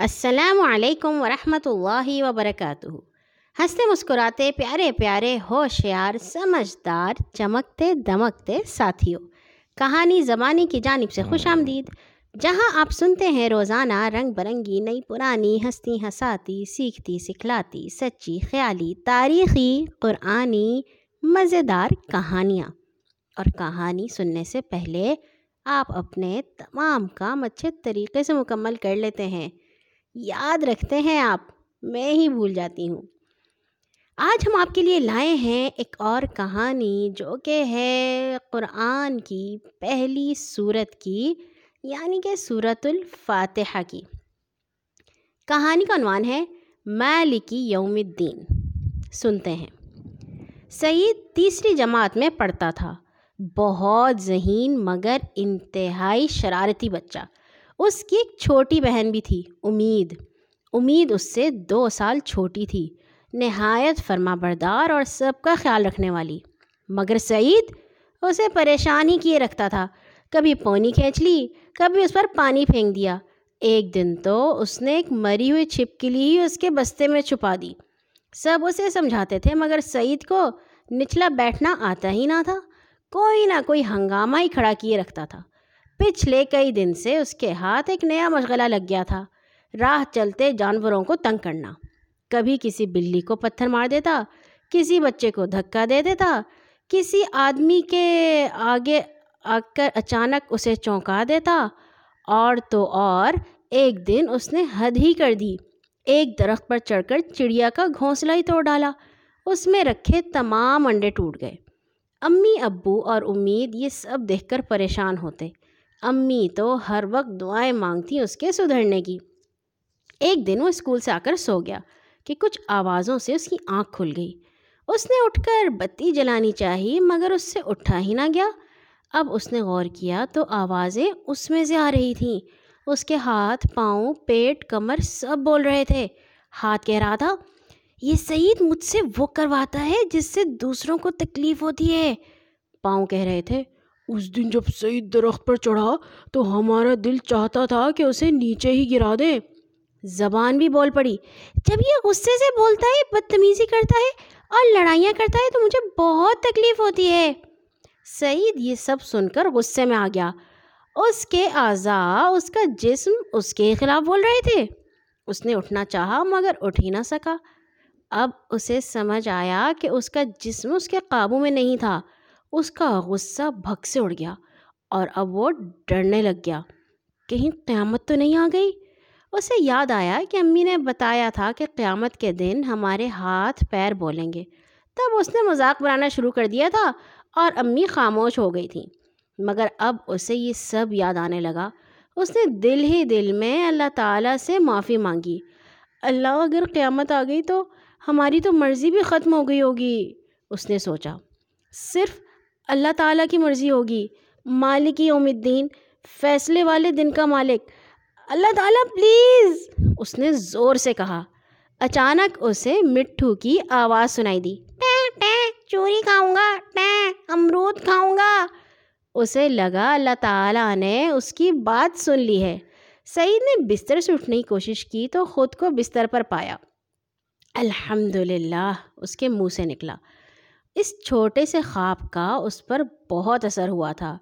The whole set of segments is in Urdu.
السلام علیکم ورحمۃ اللہ وبرکاتہ۔ ہنستے مسکراتے پیارے پیارے ہوشیار، سمجھدار، چمکتے دمکتے ساتھیوں۔ کہانی زبانی کی جانب سے خوش آمدید۔ جہاں آپ سنتے ہیں روزانہ رنگ برنگی، نئی پرانی ہستی ہساتی سیکھتی سکھلاتی، سچی خیالی، تاریخی، قرآنی، مزیدار کہانیاں۔ اور کہانی سننے سے پہلے آپ اپنے تمام کام اچھے طریقے سے مکمل کر لیتے ہیں۔ یاد رکھتے ہیں آپ، میں ہی بھول جاتی ہوں۔ آج ہم آپ کے لیے لائے ہیں ایک اور کہانی جو کہ ہے قرآن کی پہلی صورت کی یعنی کہ صورت الفاتحہ کی۔ کہانی کا عنوان ہے مالکی یوم الدین۔ سنتے ہیں۔ سعید تیسری جماعت میں پڑھتا تھا۔ بہت ذہین مگر انتہائی شرارتی بچہ۔ اس کی ایک چھوٹی بہن بھی تھی، امید۔ امید اس سے دو سال چھوٹی تھی، نہایت فرما بردار اور سب کا خیال رکھنے والی۔ مگر سعید اسے پریشان ہی کیے رکھتا تھا۔ کبھی پونی کھینچ لی، کبھی اس پر پانی پھینک دیا۔ ایک دن تو اس نے ایک مری ہوئی چھپکلی ہی اس کے بستے میں چھپا دی۔ سب اسے سمجھاتے تھے، مگر سعید کو نچلا بیٹھنا آتا ہی نہ تھا۔ کوئی نہ کوئی ہنگامہ ہی کھڑا کیے رکھتا تھا۔ پچھلے کئی دن سے اس کے ہاتھ ایک نیا مشغلہ لگ گیا تھا، راہ چلتے جانوروں کو تنگ کرنا۔ کبھی کسی بلی کو پتھر مار دیتا، کسی بچے کو دھکا دے دیتا، کسی آدمی کے آگے آ کر اچانک اسے چونکا دیتا۔ اور تو اور، ایک دن اس نے حد ہی کر دی۔ ایک درخت پر چڑھ کر چڑیا کا گھونسلہ ہی توڑ ڈالا۔ اس میں رکھے تمام انڈے ٹوٹ گئے۔ امی، ابو اور امید یہ سب دیکھ کر پریشان ہوتے۔ امی تو ہر وقت دعائیں مانگتی اس کے سدھرنے کی۔ ایک دن وہ اسکول سے آ کر سو گیا کہ کچھ آوازوں سے اس کی آنکھ کھل گئی۔ اس نے اٹھ کر بتی جلانی چاہی مگر اس سے اٹھا ہی نہ گیا۔ اب اس نے غور کیا تو آوازیں اس میں سے آ رہی تھیں۔ اس کے ہاتھ، پاؤں، پیٹ، کمر سب بول رہے تھے۔ ہاتھ کہہ رہا تھا، یہ سعید مجھ سے وہ کرواتا ہے جس سے دوسروں کو تکلیف ہوتی ہے۔ پاؤں کہہ رہے تھے۔ اس دن جب سعید درخت پر چڑھا تو ہمارا دل چاہتا تھا کہ اسے نیچے ہی گرا دے۔ زبان بھی بول پڑی۔ جب یہ غصے سے بولتا ہے، بدتمیزی کرتا ہے اور لڑائیاں کرتا ہے تو مجھے بہت تکلیف ہوتی ہے۔ سعید یہ سب سن کر غصے میں آ گیا۔ اس کے اعضاء، اس کا جسم اس کے خلاف بول رہے تھے۔ اس نے اٹھنا چاہا مگر اٹھ ہی نہ سکا۔ اب اسے سمجھ آیا کہ اس کا جسم اس کے قابو میں نہیں تھا۔ اس کا غصہ بھگ سے اڑ گیا اور اب وہ ڈرنے لگ گیا۔ کہیں قیامت تو نہیں آ گئی؟ اسے یاد آیا کہ امی نے بتایا تھا کہ قیامت کے دن ہمارے ہاتھ پیر بولیں گے۔ تب اس نے مذاق بنانا شروع کر دیا تھا اور امی خاموش ہو گئی تھیں۔ مگر اب اسے یہ سب یاد آنے لگا۔ اس نے دل ہی دل میں اللہ تعالیٰ سے معافی مانگی۔ اللہ، اگر قیامت آ گئی تو ہماری تو مرضی بھی ختم ہو گئی ہوگی، اس نے سوچا۔ صرف اللہ تعالیٰ کی مرضی ہوگی۔ مالک یوم الدین، فیصلے والے دن کا مالک۔ اللہ تعالیٰ پلیز اس نے زور سے کہا۔ اچانک اسے مٹھو کی آواز سنائی دی۔ چوری کھاؤں گا۔ امرود کھاؤں گا۔ اسے لگا اللہ تعالیٰ نے اس کی بات سن لی ہے۔ سعید نے بستر سے اٹھنے کی کوشش کی تو خود کو بستر پر پایا۔ الحمد للہ اس کے منہ سے نکلا۔ اس چھوٹے سے خواب کا اس پر بہت اثر ہوا تھا۔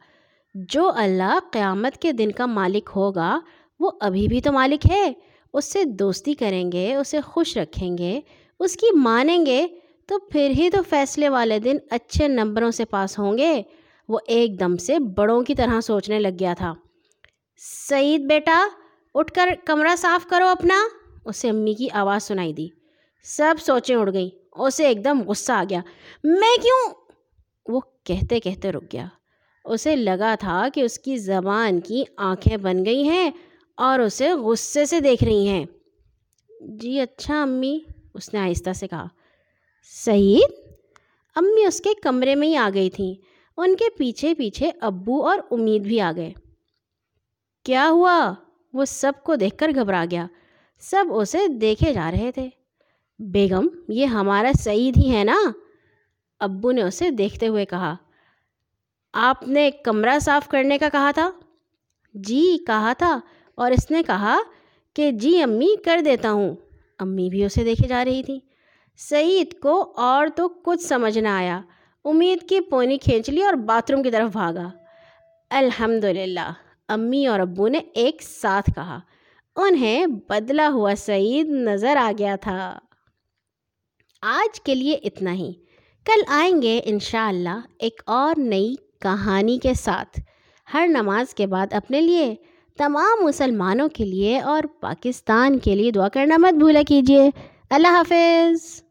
جو اللہ قیامت کے دن کا مالک ہوگا، وہ ابھی بھی تو مالک ہے۔ اس سے دوستی کریں گے، اسے خوش رکھیں گے، اس کی مانیں گے، تو پھر ہی تو فیصلے والے دن اچھے نمبروں سے پاس ہوں گے۔ وہ ایک دم سے بڑوں کی طرح سوچنے لگ گیا تھا۔ سعید بیٹا، اٹھ کر کمرہ صاف کرو اپنا۔ اسے امی کی آواز سنائی دی۔ سب سوچیں اڑ گئیں۔ اسے ایک دم غصہ آ گیا۔ میں کیوں؟ وہ کہتے کہتے رک گیا۔ اسے لگا تھا کہ اس کی زبان کی آنکھیں بن گئی ہیں اور اسے غصے سے دیکھ رہی ہیں۔ جی اچھا امی، اس نے آہستہ سے کہا۔ سعید؟ امی اس کے کمرے میں ہی آ گئی تھیں۔ ان کے پیچھے پیچھے ابو اور امید بھی آ گئے۔ کیا ہوا؟ وہ سب کو دیکھ کر گھبرا گیا۔ سب اسے دیکھے جا رہے تھے۔ بیگم، یہ ہمارا سعید ہی ہے نا؟ ابو نے اسے دیکھتے ہوئے کہا، آپ نے کمرہ صاف کرنے کا کہا تھا؟ جی کہا تھا، اور اس نے کہا کہ جی امی کر دیتا ہوں۔ امی بھی اسے دیکھے جا رہی تھی سعید کو اور تو کچھ سمجھ نہ آیا۔ امید کی پونی کھینچ لی اور باتھ روم کی طرف بھاگا۔ الحمد للہ امی اور ابو نے ایک ساتھ کہا۔ انہیں بدلا ہوا سعید نظر آ گیا تھا۔ آج کے لیے اتنا ہی۔ کل آئیں گے انشاءاللہ اللہ ایک اور نئی کہانی کے ساتھ۔ ہر نماز کے بعد اپنے لیے۔ تمام مسلمانوں کے لیے اور پاکستان کے لیے دعا کرنا مت بھولا کیجیے۔ اللہ حافظ۔